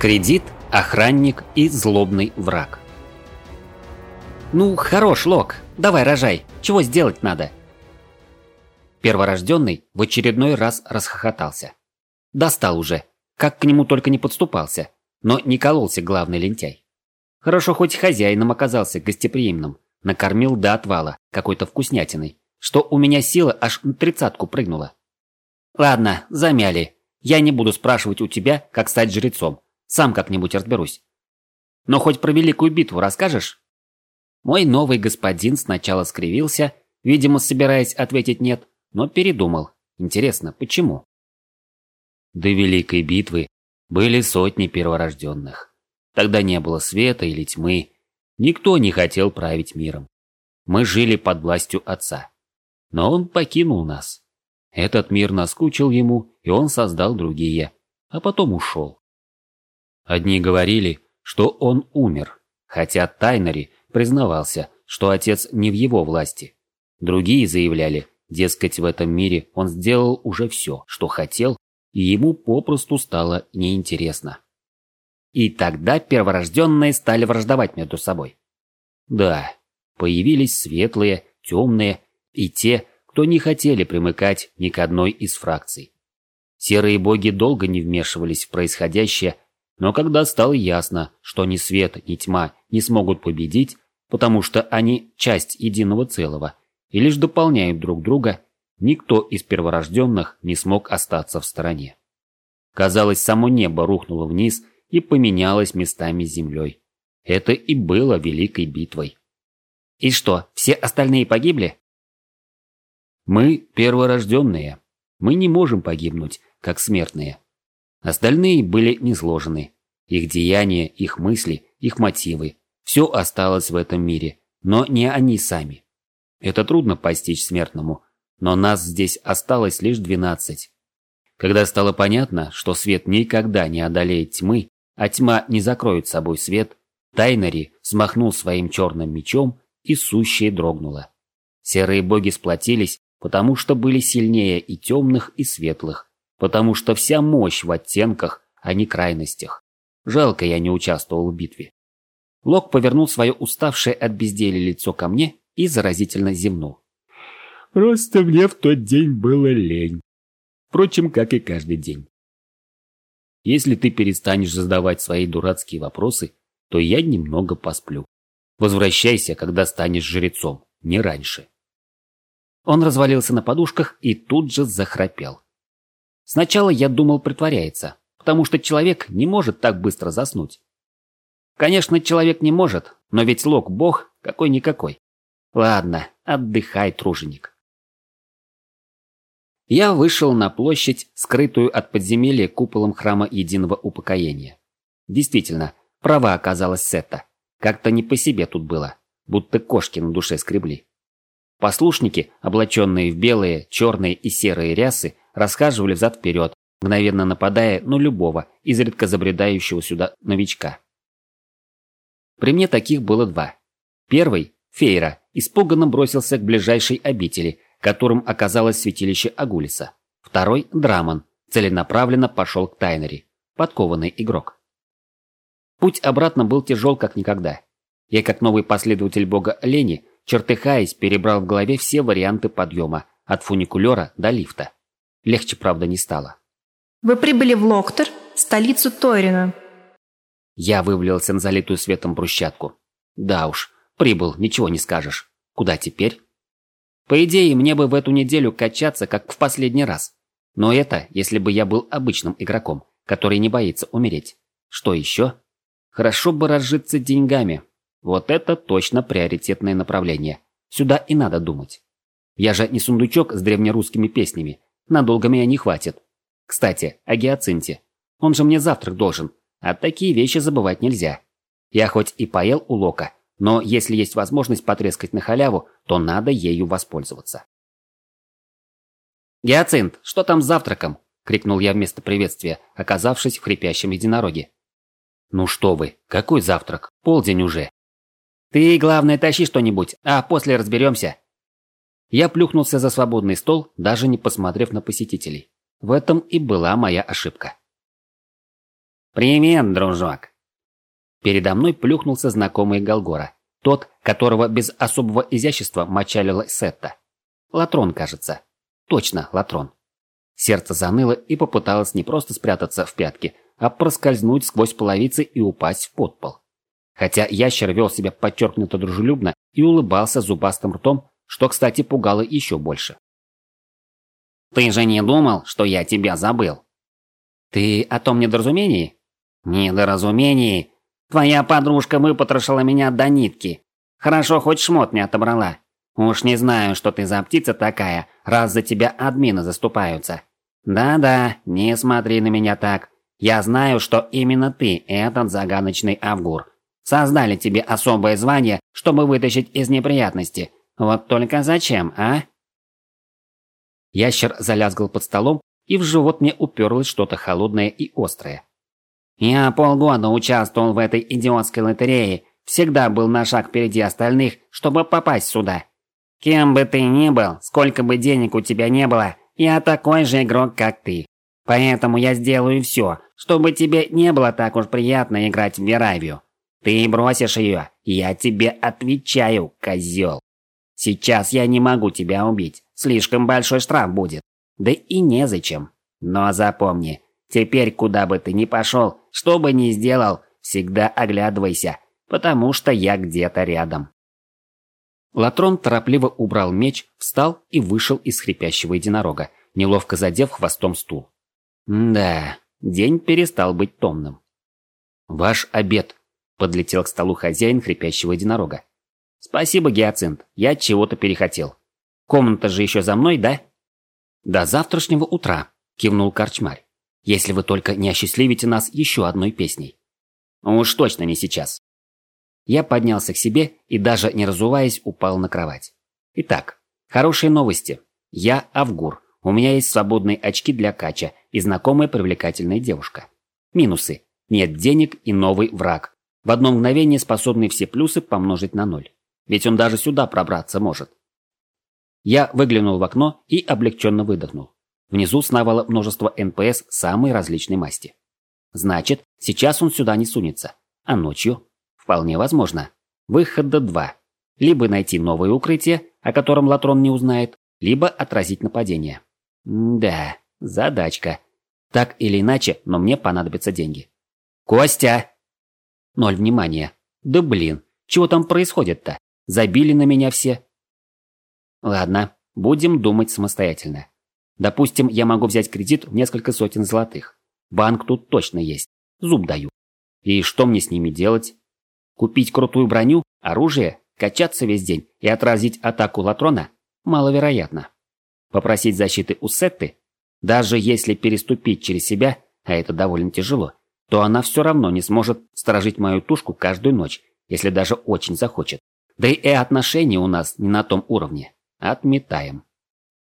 Кредит, охранник и злобный враг. «Ну, хорош, Лок, давай рожай, чего сделать надо?» Перворожденный в очередной раз расхохотался. Достал уже, как к нему только не подступался, но не кололся главный лентяй. Хорошо хоть хозяином оказался гостеприимным, накормил до отвала какой-то вкуснятиной, что у меня сила аж на тридцатку прыгнула. Ладно, замяли. Я не буду спрашивать у тебя, как стать жрецом. Сам как-нибудь разберусь. Но хоть про великую битву расскажешь? Мой новый господин сначала скривился, видимо, собираясь ответить «нет», но передумал. Интересно, почему? До Великой битвы были сотни перворожденных. Тогда не было света или тьмы. Никто не хотел править миром. Мы жили под властью Отца. Но он покинул нас. Этот мир наскучил ему, и он создал другие, а потом ушел. Одни говорили, что он умер, хотя Тайнери признавался, что отец не в его власти. Другие заявляли, дескать, в этом мире он сделал уже все, что хотел, и ему попросту стало неинтересно. И тогда перворожденные стали враждовать между собой. Да, появились светлые, темные и те, кто не хотели примыкать ни к одной из фракций. Серые боги долго не вмешивались в происходящее, но когда стало ясно, что ни свет, ни тьма не смогут победить, потому что они часть единого целого и лишь дополняют друг друга, никто из перворожденных не смог остаться в стороне. Казалось, само небо рухнуло вниз и поменялось местами с землей. Это и было великой битвой. И что, все остальные погибли? Мы перворожденные. Мы не можем погибнуть, как смертные. Остальные были низложены. Их деяния, их мысли, их мотивы. Все осталось в этом мире, но не они сами. Это трудно постичь смертному, но нас здесь осталось лишь двенадцать. Когда стало понятно, что свет никогда не одолеет тьмы, а тьма не закроет собой свет, Тайнери смахнул своим черным мечом, и сущее дрогнуло. Серые боги сплотились, потому что были сильнее и темных, и светлых, потому что вся мощь в оттенках, а не крайностях. Жалко, я не участвовал в битве. Лок повернул свое уставшее от безделия лицо ко мне и заразительно зевнул. «Просто мне в тот день было лень. Впрочем, как и каждый день. Если ты перестанешь задавать свои дурацкие вопросы, то я немного посплю. Возвращайся, когда станешь жрецом, не раньше». Он развалился на подушках и тут же захрапел. Сначала я думал притворяется, потому что человек не может так быстро заснуть. Конечно, человек не может, но ведь Лок бог какой-никакой. Ладно, отдыхай, труженик. Я вышел на площадь, скрытую от подземелья куполом храма единого упокоения. Действительно, права оказалась Сетта. Как-то не по себе тут было, будто кошки на душе скребли. Послушники, облаченные в белые, черные и серые рясы, расхаживали взад-вперед, мгновенно нападая на любого, изредка забредающего сюда новичка. При мне таких было два. Первый, Фейра, испуганно бросился к ближайшей обители, которым оказалось святилище Агулиса. Второй, Драмон, целенаправленно пошел к Тайнери, подкованный игрок. Путь обратно был тяжел как никогда. Я, как новый последователь бога Лени, чертыхаясь, перебрал в голове все варианты подъема, от фуникулера до лифта. Легче, правда, не стало. Вы прибыли в Локтер, столицу Тойрина. Я вывалился на залитую светом брусчатку. Да уж, прибыл, ничего не скажешь. Куда теперь? По идее, мне бы в эту неделю качаться, как в последний раз. Но это, если бы я был обычным игроком, который не боится умереть. Что еще? Хорошо бы разжиться деньгами. Вот это точно приоритетное направление. Сюда и надо думать. Я же не сундучок с древнерусскими песнями, Надолго меня не хватит. Кстати, о гиацинте. Он же мне завтрак должен, а такие вещи забывать нельзя. Я хоть и поел у Лока, но если есть возможность потрескать на халяву, то надо ею воспользоваться. «Гиацинт, что там с завтраком?» — крикнул я вместо приветствия, оказавшись в хрипящем единороге. «Ну что вы, какой завтрак? Полдень уже!» «Ты, главное, тащи что-нибудь, а после разберемся!» Я плюхнулся за свободный стол, даже не посмотрев на посетителей. В этом и была моя ошибка. «Привет, дружок!» Передо мной плюхнулся знакомый Голгора, тот, которого без особого изящества мочалила Сетта. Латрон, кажется. Точно, Латрон. Сердце заныло и попыталось не просто спрятаться в пятки, а проскользнуть сквозь половицы и упасть в подпол. Хотя ящер вел себя подчеркнуто дружелюбно и улыбался зубастым ртом, что, кстати, пугало еще больше. «Ты же не думал, что я тебя забыл?» «Ты о том недоразумении?» «Недоразумении? Твоя подружка выпотрошила меня до нитки. Хорошо, хоть шмот не отобрала. Уж не знаю, что ты за птица такая, раз за тебя админы заступаются. Да-да, не смотри на меня так. Я знаю, что именно ты, этот загадочный Авгур. Создали тебе особое звание, чтобы вытащить из неприятности. Вот только зачем, а? Ящер залязгал под столом, и в живот мне уперлось что-то холодное и острое. Я полгода участвовал в этой идиотской лотерее, всегда был на шаг впереди остальных, чтобы попасть сюда. Кем бы ты ни был, сколько бы денег у тебя не было, я такой же игрок, как ты. Поэтому я сделаю все, чтобы тебе не было так уж приятно играть в Веравию. Ты бросишь ее, я тебе отвечаю, козел. Сейчас я не могу тебя убить, слишком большой штраф будет. Да и незачем. Но запомни, теперь куда бы ты ни пошел, что бы ни сделал, всегда оглядывайся, потому что я где-то рядом. Латрон торопливо убрал меч, встал и вышел из хрипящего единорога, неловко задев хвостом стул. Да, день перестал быть томным. «Ваш обед», — подлетел к столу хозяин хрипящего единорога. «Спасибо, Гиацинт, я чего-то перехотел. Комната же еще за мной, да?» «До завтрашнего утра», — кивнул корчмарь. «Если вы только не осчастливите нас еще одной песней». «Уж точно не сейчас». Я поднялся к себе и, даже не разуваясь, упал на кровать. Итак, хорошие новости. Я Авгур. У меня есть свободные очки для кача и знакомая привлекательная девушка. Минусы. Нет денег и новый враг. В одно мгновение способный все плюсы помножить на ноль. Ведь он даже сюда пробраться может. Я выглянул в окно и облегченно выдохнул. Внизу сновало множество НПС самой различной масти. Значит, сейчас он сюда не сунется. А ночью Вполне возможно. Выхода два. Либо найти новое укрытие, о котором Латрон не узнает, либо отразить нападение. М да, задачка. Так или иначе, но мне понадобятся деньги. «Костя!» Ноль внимания. Да блин, чего там происходит-то? Забили на меня все. Ладно, будем думать самостоятельно. Допустим, я могу взять кредит в несколько сотен золотых. Банк тут точно есть. Зуб даю. И что мне с ними делать? Купить крутую броню, оружие, качаться весь день и отразить атаку Латрона маловероятно. Попросить защиты у Сетты, даже если переступить через себя, а это довольно тяжело, то она все равно не сможет сторожить мою тушку каждую ночь, если даже очень захочет. Да и отношения у нас не на том уровне. Отметаем.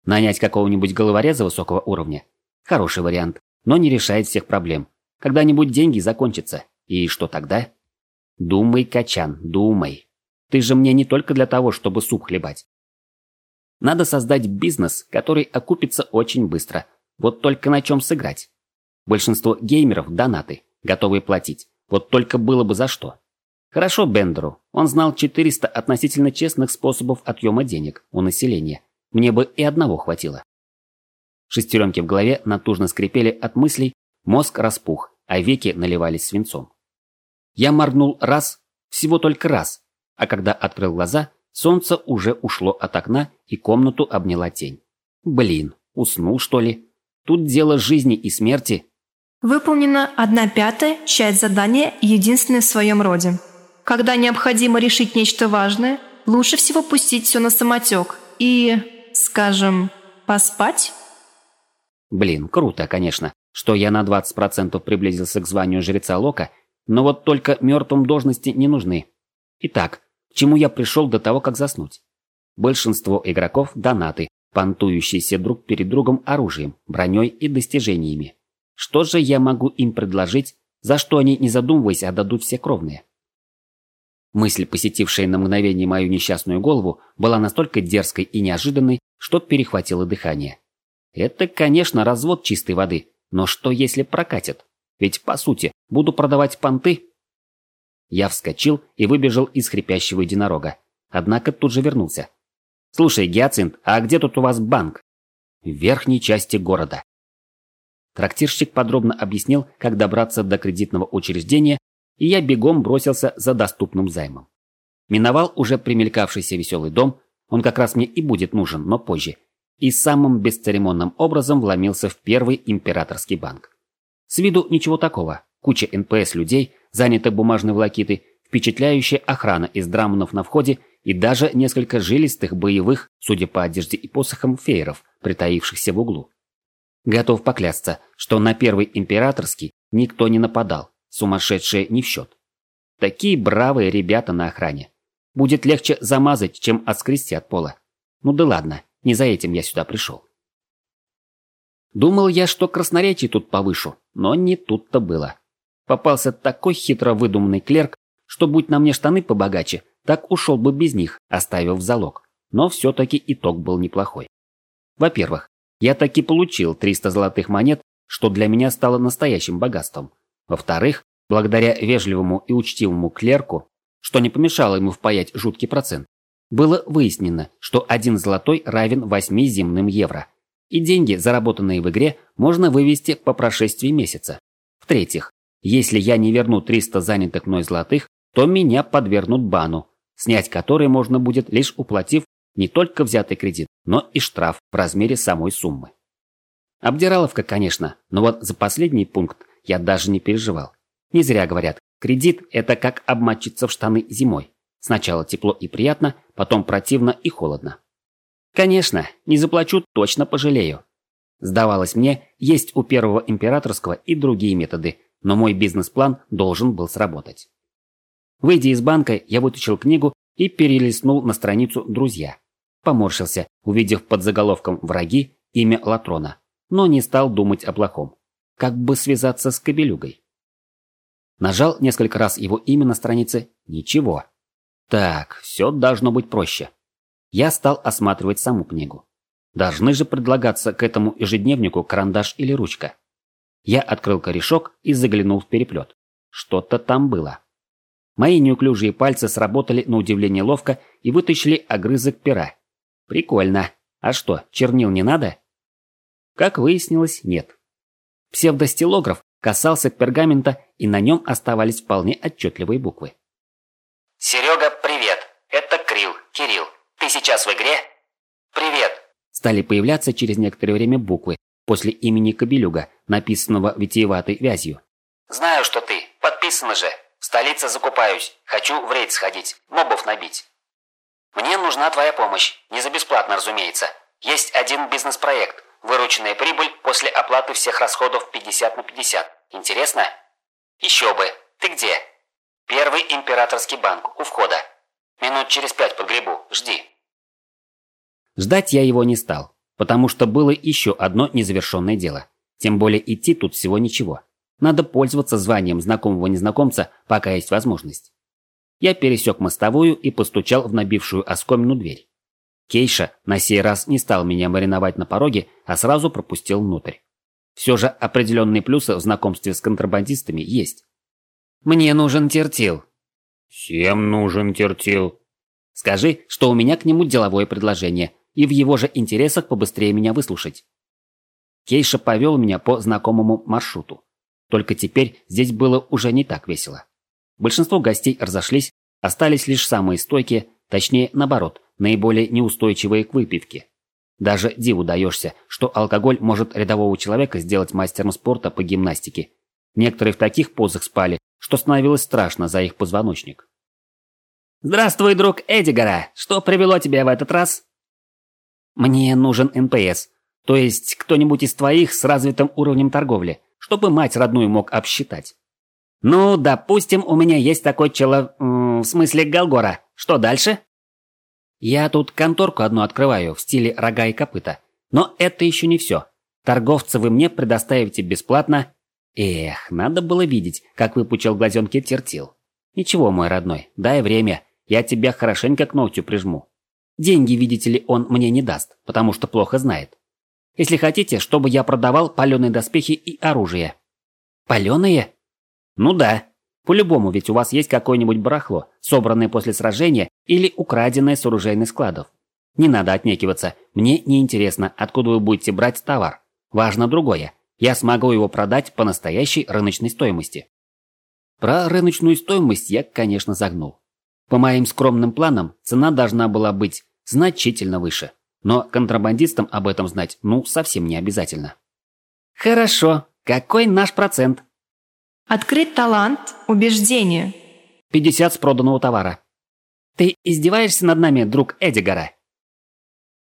Нанять какого-нибудь головореза высокого уровня – хороший вариант, но не решает всех проблем. Когда-нибудь деньги закончатся, и что тогда? Думай, Качан, думай. Ты же мне не только для того, чтобы суп хлебать. Надо создать бизнес, который окупится очень быстро. Вот только на чем сыграть? Большинство геймеров – донаты, готовые платить. Вот только было бы за что. Хорошо Бендеру. Он знал 400 относительно честных способов отъема денег у населения. Мне бы и одного хватило. Шестеренки в голове натужно скрипели от мыслей, мозг распух, а веки наливались свинцом. Я моргнул раз, всего только раз, а когда открыл глаза, солнце уже ушло от окна и комнату обняла тень. Блин, уснул что ли? Тут дело жизни и смерти. Выполнена одна пятая часть задания, единственная в своем роде. Когда необходимо решить нечто важное, лучше всего пустить все на самотек и, скажем, поспать. Блин, круто, конечно, что я на 20% приблизился к званию жреца Лока но вот только мертвым должности не нужны. Итак, к чему я пришел до того, как заснуть? Большинство игроков – донаты, понтующиеся друг перед другом оружием, броней и достижениями. Что же я могу им предложить, за что они, не задумываясь, отдадут все кровные? Мысль, посетившая на мгновение мою несчастную голову, была настолько дерзкой и неожиданной, что перехватило дыхание. Это, конечно, развод чистой воды, но что если прокатит? Ведь, по сути, Буду продавать понты?» Я вскочил и выбежал из хрипящего единорога. Однако тут же вернулся. «Слушай, Гиацинт, а где тут у вас банк?» «В верхней части города». Трактирщик подробно объяснил, как добраться до кредитного учреждения, и я бегом бросился за доступным займом. Миновал уже примелькавшийся веселый дом, он как раз мне и будет нужен, но позже, и самым бесцеремонным образом вломился в первый императорский банк. С виду ничего такого, куча НПС людей, занятых бумажной волокитой, впечатляющая охрана из драмонов на входе и даже несколько жилистых боевых, судя по одежде и посохам, фееров, притаившихся в углу. Готов поклясться, что на первый императорский никто не нападал, сумасшедшие не в счет. Такие бравые ребята на охране. Будет легче замазать, чем отскрести от пола. Ну да ладно, не за этим я сюда пришел. Думал я, что красноречие тут повышу, но не тут-то было. Попался такой хитро выдуманный клерк, что будь на мне штаны побогаче, так ушел бы без них, оставив залог. Но все-таки итог был неплохой. Во-первых, я таки получил 300 золотых монет, что для меня стало настоящим богатством. Во-вторых, благодаря вежливому и учтивому клерку, что не помешало ему впаять жуткий процент, было выяснено, что один золотой равен 8 земным евро. И деньги, заработанные в игре, можно вывести по прошествии месяца. В-третьих, если я не верну 300 занятых мной золотых, то меня подвергнут бану, снять который можно будет лишь уплатив не только взятый кредит, но и штраф в размере самой суммы. Обдираловка, конечно, но вот за последний пункт я даже не переживал. Не зря говорят, кредит – это как обмочиться в штаны зимой. Сначала тепло и приятно, потом противно и холодно. Конечно, не заплачу, точно пожалею. Сдавалось мне, есть у первого императорского и другие методы, но мой бизнес-план должен был сработать. Выйдя из банка, я вытащил книгу и перелистнул на страницу «Друзья». Поморщился, увидев под заголовком «Враги» имя Латрона, но не стал думать о плохом. Как бы связаться с Кобелюгой? Нажал несколько раз его имя на странице «Ничего». Так, все должно быть проще. Я стал осматривать саму книгу. Должны же предлагаться к этому ежедневнику карандаш или ручка. Я открыл корешок и заглянул в переплет. Что-то там было. Мои неуклюжие пальцы сработали на удивление ловко и вытащили огрызок пера. Прикольно. А что, чернил не надо? Как выяснилось, нет. Псевдостилограф касался пергамента, и на нем оставались вполне отчетливые буквы. «Серега, привет! Это Крил, Кирилл. Ты сейчас в игре?» «Привет!» Стали появляться через некоторое время буквы, после имени Кобелюга, написанного витиеватой вязью. «Знаю, что ты. Подписано же. В столице закупаюсь. Хочу в рейд сходить. Мобов набить. Мне нужна твоя помощь. Не за бесплатно, разумеется. Есть один бизнес-проект. Вырученная прибыль после оплаты всех расходов 50 на 50. Интересно? Еще бы. Ты где? Первый императорский банк. У входа. Минут через пять подгребу. Жди. Ждать я его не стал потому что было еще одно незавершенное дело. Тем более идти тут всего ничего. Надо пользоваться званием знакомого незнакомца, пока есть возможность. Я пересек мостовую и постучал в набившую оскомину дверь. Кейша на сей раз не стал меня мариновать на пороге, а сразу пропустил внутрь. Все же определенные плюсы в знакомстве с контрабандистами есть. «Мне нужен тертил». «Всем нужен тертил». «Скажи, что у меня к нему деловое предложение, и в его же интересах побыстрее меня выслушать. Кейша повел меня по знакомому маршруту. Только теперь здесь было уже не так весело. Большинство гостей разошлись, остались лишь самые стойкие, точнее, наоборот, наиболее неустойчивые к выпивке. Даже диву даешься, что алкоголь может рядового человека сделать мастером спорта по гимнастике. Некоторые в таких позах спали, что становилось страшно за их позвоночник. «Здравствуй, друг Эдигара! Что привело тебя в этот раз?» Мне нужен НПС, то есть кто-нибудь из твоих с развитым уровнем торговли, чтобы мать родную мог обсчитать. Ну, допустим, у меня есть такой чело... в смысле Галгора. Что дальше? Я тут конторку одну открываю в стиле рога и копыта. Но это еще не все. Торговца вы мне предоставите бесплатно. Эх, надо было видеть, как выпучил глазенки тертил. Ничего, мой родной, дай время, я тебя хорошенько к ногтю прижму. Деньги, видите ли, он мне не даст, потому что плохо знает. Если хотите, чтобы я продавал паленые доспехи и оружие. Паленые? Ну да. По-любому, ведь у вас есть какое-нибудь барахло, собранное после сражения или украденное с оружейных складов. Не надо отнекиваться. Мне не интересно, откуда вы будете брать товар. Важно другое. Я смогу его продать по настоящей рыночной стоимости. Про рыночную стоимость я, конечно, загнул. По моим скромным планам, цена должна была быть значительно выше. Но контрабандистам об этом знать, ну, совсем не обязательно. Хорошо. Какой наш процент? Открыть талант, убеждение. 50 с проданного товара. Ты издеваешься над нами, друг Эдигара?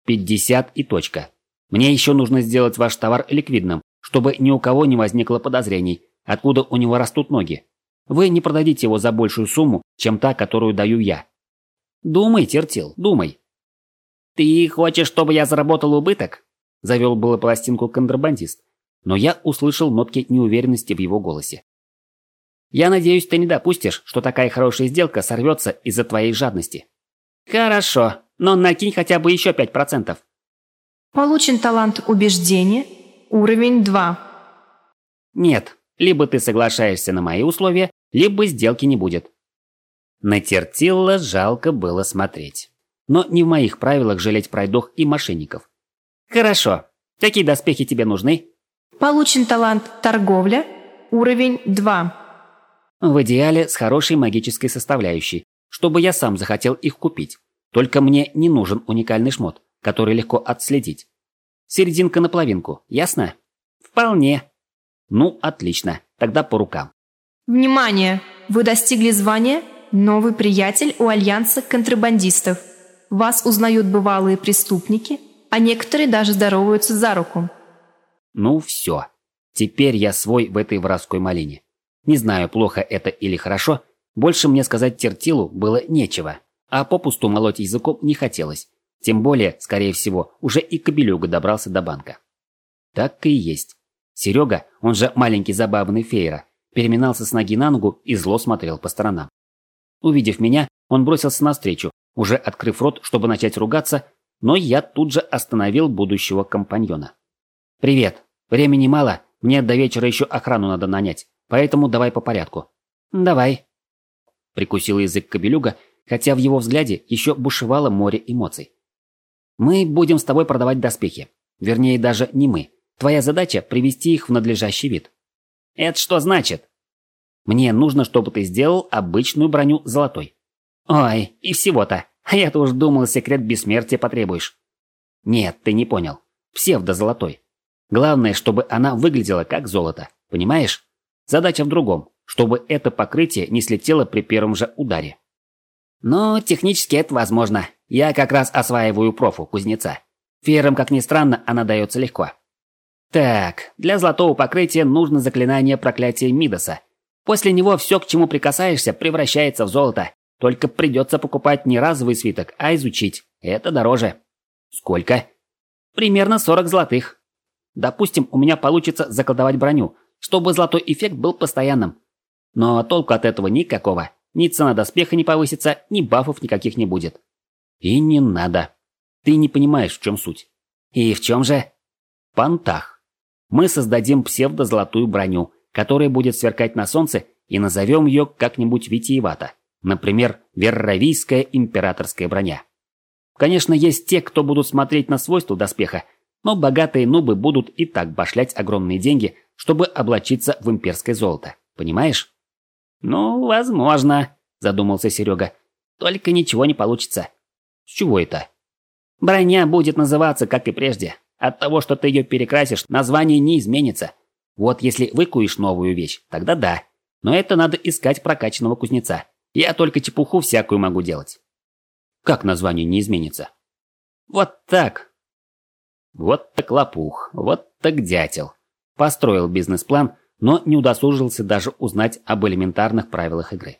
50 и точка. Мне еще нужно сделать ваш товар ликвидным, чтобы ни у кого не возникло подозрений, откуда у него растут ноги. Вы не продадите его за большую сумму, чем та, которую даю я. Думай, Тертил, думай. Ты хочешь, чтобы я заработал убыток? Завел было пластинку контрабандист, но я услышал нотки неуверенности в его голосе. Я надеюсь, ты не допустишь, что такая хорошая сделка сорвется из-за твоей жадности. Хорошо, но накинь хотя бы еще пять процентов. Получен талант убеждения, уровень 2. Нет, либо ты соглашаешься на мои условия, либо сделки не будет. На Тертилла жалко было смотреть. Но не в моих правилах жалеть пройдох и мошенников. Хорошо. Какие доспехи тебе нужны? Получен талант торговля, уровень 2. В идеале с хорошей магической составляющей, чтобы я сам захотел их купить. Только мне не нужен уникальный шмот, который легко отследить. Серединка на половинку, ясно? Вполне. Ну, отлично. Тогда по рукам. Внимание! Вы достигли звания «Новый приятель у Альянса контрабандистов». Вас узнают бывалые преступники, а некоторые даже здороваются за руку. Ну все. Теперь я свой в этой воровской малине. Не знаю, плохо это или хорошо, больше мне сказать Тертилу было нечего, а попусту молоть языком не хотелось. Тем более, скорее всего, уже и Кобелюга добрался до банка. Так и есть. Серега, он же маленький забавный фейра, переминался с ноги на ногу и зло смотрел по сторонам. Увидев меня, он бросился навстречу, уже открыв рот, чтобы начать ругаться, но я тут же остановил будущего компаньона. «Привет. Времени мало, мне до вечера еще охрану надо нанять, поэтому давай по порядку». «Давай». Прикусил язык кобелюга, хотя в его взгляде еще бушевало море эмоций. «Мы будем с тобой продавать доспехи. Вернее, даже не мы. Твоя задача – привести их в надлежащий вид». «Это что значит?» «Мне нужно, чтобы ты сделал обычную броню золотой. Ой, и всего-то. А я-то уж думал, секрет бессмертия потребуешь. Нет, ты не понял. Псевдо-золотой. Главное, чтобы она выглядела как золото. Понимаешь? Задача в другом. Чтобы это покрытие не слетело при первом же ударе. Но технически это возможно. Я как раз осваиваю профу кузнеца. Ферам, как ни странно, она дается легко. Так, для золотого покрытия нужно заклинание проклятия Мидаса. После него все, к чему прикасаешься, превращается в золото. Только придется покупать не разовый свиток, а изучить. Это дороже. Сколько? Примерно 40 золотых. Допустим, у меня получится заколдовать броню, чтобы золотой эффект был постоянным. Но толку от этого никакого. Ни цена доспеха не повысится, ни бафов никаких не будет. И не надо. Ты не понимаешь, в чем суть. И в чем же? Пантах. Мы создадим псевдо-золотую броню, которая будет сверкать на солнце, и назовем ее как-нибудь витиевато. Например, верровийская императорская броня. Конечно, есть те, кто будут смотреть на свойства доспеха, но богатые нубы будут и так башлять огромные деньги, чтобы облачиться в имперское золото. Понимаешь? Ну, возможно, задумался Серега. Только ничего не получится. С чего это? Броня будет называться, как и прежде. От того, что ты ее перекрасишь, название не изменится. Вот если выкуешь новую вещь, тогда да. Но это надо искать прокачанного кузнеца. Я только чепуху всякую могу делать. Как название не изменится? Вот так. Вот так лопух, вот так дятел. Построил бизнес-план, но не удосужился даже узнать об элементарных правилах игры.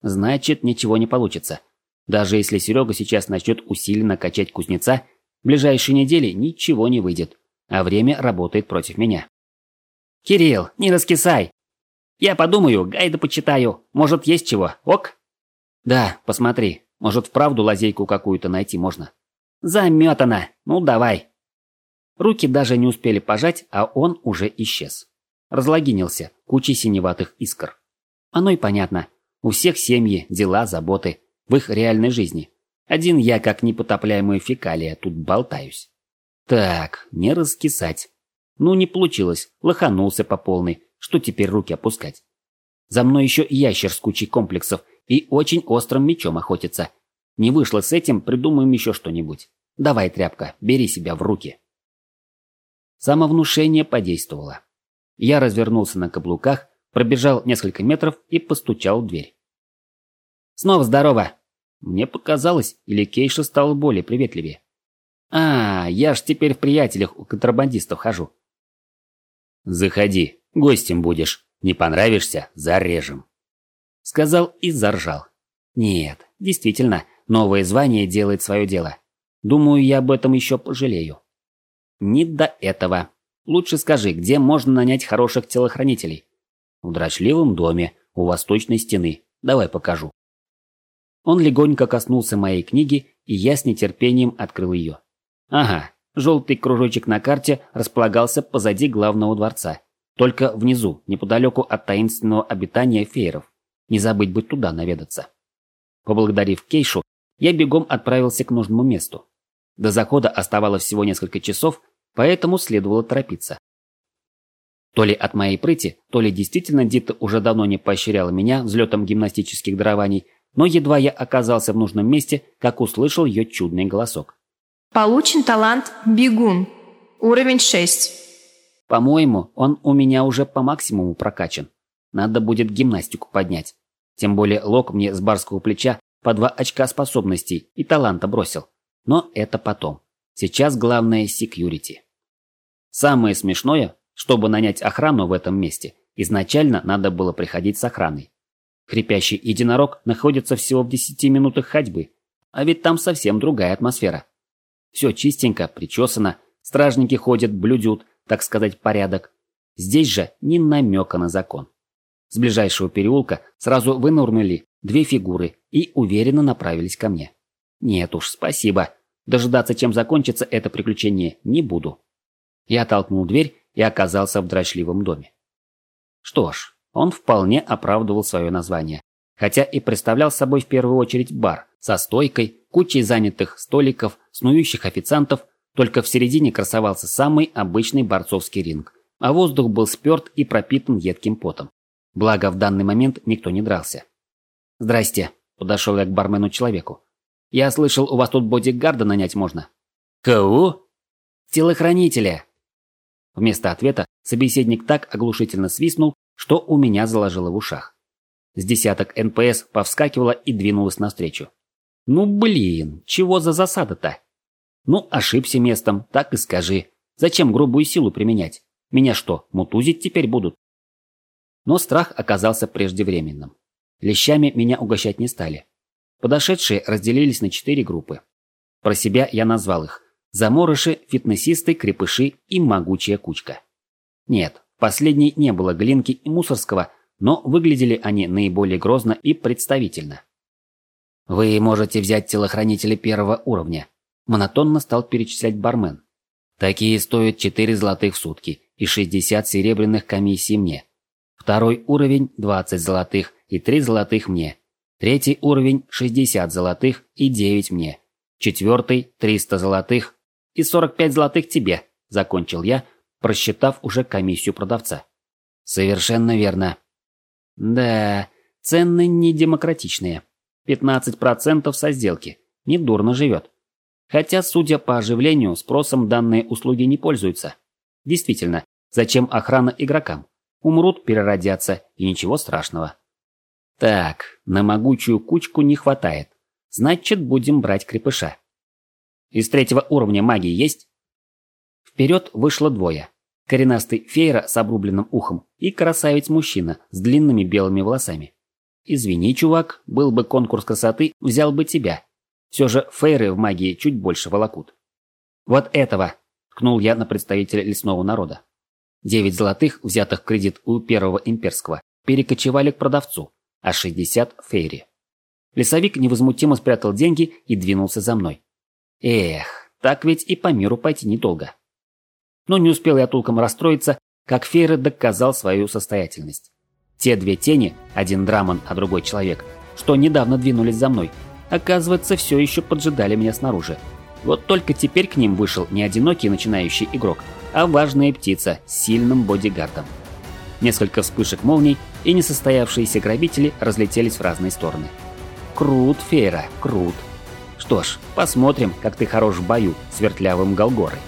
Значит, ничего не получится. Даже если Серега сейчас начнет усиленно качать кузнеца, в ближайшие недели ничего не выйдет, а время работает против меня. «Кирилл, не раскисай!» Я подумаю, гайды почитаю. Может, есть чего, ок? Да, посмотри. Может, вправду лазейку какую-то найти можно. Заметано. Ну, давай. Руки даже не успели пожать, а он уже исчез. Разлогинился, кучей синеватых искр. Оно и понятно. У всех семьи, дела, заботы. В их реальной жизни. Один я, как непотопляемая фекалия, тут болтаюсь. Так, не раскисать. Ну, не получилось. Лоханулся по полной. Что теперь руки опускать? За мной еще ящер с кучей комплексов и очень острым мечом охотится. Не вышло с этим, придумаем еще что-нибудь. Давай, тряпка, бери себя в руки. Самовнушение подействовало. Я развернулся на каблуках, пробежал несколько метров и постучал в дверь. «Снова здорово!» Мне показалось, или Кейша стал более приветливее. «А, я ж теперь в приятелях у контрабандистов хожу». «Заходи, гостем будешь. Не понравишься – зарежем». Сказал и заржал. «Нет, действительно, новое звание делает свое дело. Думаю, я об этом еще пожалею. Не до этого. Лучше скажи, где можно нанять хороших телохранителей? В дрочливом доме, у восточной стены. Давай покажу. Он легонько коснулся моей книги, и я с нетерпением открыл ее. Ага, желтый кружочек на карте располагался позади главного дворца. Только внизу, неподалеку от таинственного обитания фееров. Не забыть бы туда наведаться. Поблагодарив Кейшу, я бегом отправился к нужному месту. До захода оставалось всего несколько часов, поэтому следовало торопиться. То ли от моей прыти, то ли действительно Дита уже давно не поощряла меня взлетом гимнастических дарований, но едва я оказался в нужном месте, как услышал ее чудный голосок. Получен талант «Бегун». Уровень 6. По-моему, он у меня уже по максимуму прокачан. Надо будет гимнастику поднять. Тем более Лок мне с барского плеча по два очка способностей и таланта бросил. Но это потом. Сейчас главное секьюрити. Самое смешное, чтобы нанять охрану в этом месте, изначально надо было приходить с охраной. Хрипящий единорог находится всего в 10 минутах ходьбы, а ведь там совсем другая атмосфера. Все чистенько, причесано, стражники ходят, блюдют, так сказать, порядок. Здесь же ни намека на закон. С ближайшего переулка сразу вынурнули две фигуры и уверенно направились ко мне. Нет уж, спасибо. Дожидаться, чем закончится это приключение, не буду. Я толкнул дверь и оказался в дрочливом доме. Что ж, он вполне оправдывал свое название, хотя и представлял собой в первую очередь бар со стойкой, кучей занятых столиков, снующих официантов, только в середине красовался самый обычный борцовский ринг, а воздух был сперт и пропитан едким потом. Благо, в данный момент никто не дрался. «Здрасте», – подошел я к бармену-человеку. «Я слышал, у вас тут бодигарда нанять можно». «Кого?» «Телохранителя». Вместо ответа собеседник так оглушительно свистнул, что у меня заложило в ушах. С десяток НПС повскакивало и двинулось навстречу. «Ну блин, чего за засада-то?» «Ну, ошибся местом, так и скажи. Зачем грубую силу применять? Меня что, мутузить теперь будут?» Но страх оказался преждевременным. Лещами меня угощать не стали. Подошедшие разделились на четыре группы. Про себя я назвал их заморыши, фитнесисты, крепыши и могучая кучка. Нет, последней не было Глинки и Мусорского, но выглядели они наиболее грозно и представительно. «Вы можете взять телохранителя первого уровня», – монотонно стал перечислять бармен. «Такие стоят 4 золотых в сутки и 60 серебряных комиссий мне. Второй уровень – 20 золотых и 3 золотых мне. Третий уровень – 60 золотых и 9 мне. Четвертый – 300 золотых и 45 золотых тебе, закончил я, просчитав уже комиссию продавца. Совершенно верно. Да, цены недемократичные. 15% со сделки. Недурно живет. Хотя, судя по оживлению, спросом данные услуги не пользуются. Действительно, зачем охрана игрокам? Умрут, переродятся, и ничего страшного. Так, на могучую кучку не хватает. Значит, будем брать крепыша. Из третьего уровня магии есть? Вперед вышло двое. Коренастый фейра с обрубленным ухом и красавец-мужчина с длинными белыми волосами. Извини, чувак, был бы конкурс красоты, взял бы тебя. Все же фейры в магии чуть больше волокут. Вот этого, ткнул я на представителя лесного народа. Девять золотых, взятых в кредит у первого имперского, перекочевали к продавцу, а 60 – Фейри. Лесовик невозмутимо спрятал деньги и двинулся за мной. Эх, так ведь и по миру пойти недолго. Но не успел я толком расстроиться, как Фейра доказал свою состоятельность. Те две тени, один Драмон, а другой человек, что недавно двинулись за мной, оказывается, все еще поджидали меня снаружи. Вот только теперь к ним вышел не одинокий начинающий игрок, а важная птица с сильным бодигардом. Несколько вспышек молний, и несостоявшиеся грабители разлетелись в разные стороны. Крут, Фейра, крут. Что ж, посмотрим, как ты хорош в бою с вертлявым Голгорой.